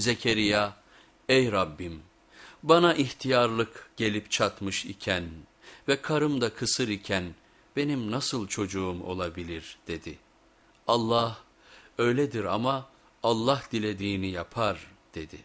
Zekeriya, ey Rabbim bana ihtiyarlık gelip çatmış iken ve karım da kısır iken benim nasıl çocuğum olabilir dedi. Allah öyledir ama Allah dilediğini yapar dedi.